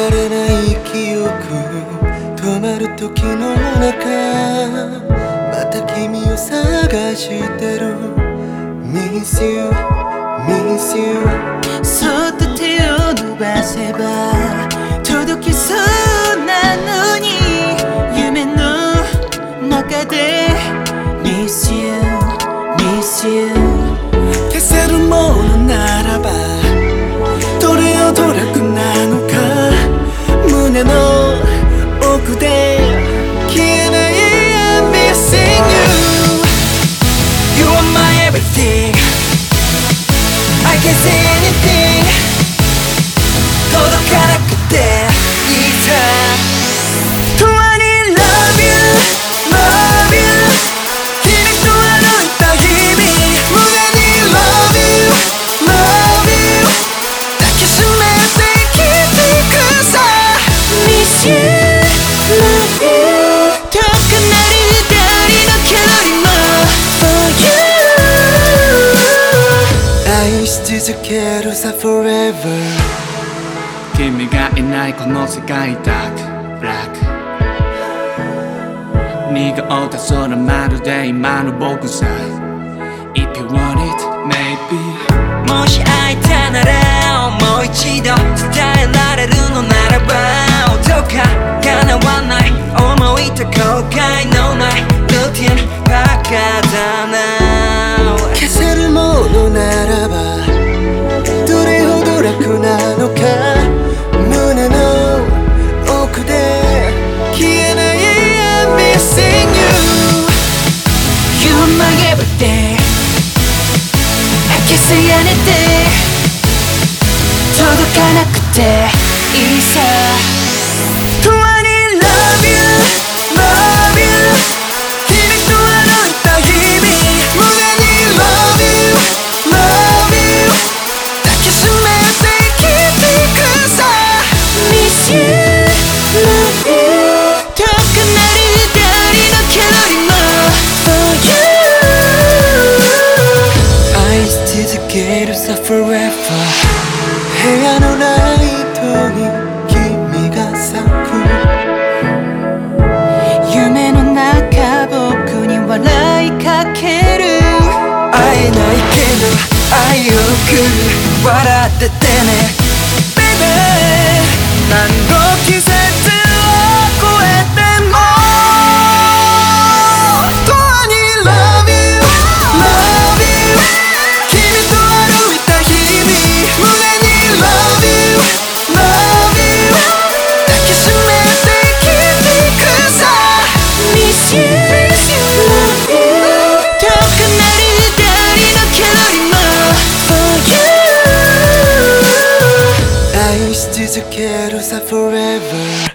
られない記憶止まる時の中また君を探してる。Miss you, miss you そっと手を伸ばせば届きそうなのに夢の中で。Miss you, miss you 愛し続けるさ Forever. 君がいないこの世界だけ Black 濁った空まるで今の僕さ If you want it, maybe もし会えたならもう一度伝えられるのならばどうか叶わない思いと後悔のないルーティンバカだな消せるものならばけるさ Forever 部屋のライトに君が咲く。夢の中僕に笑いかける。会えないけど愛を送る。笑っててね。forever.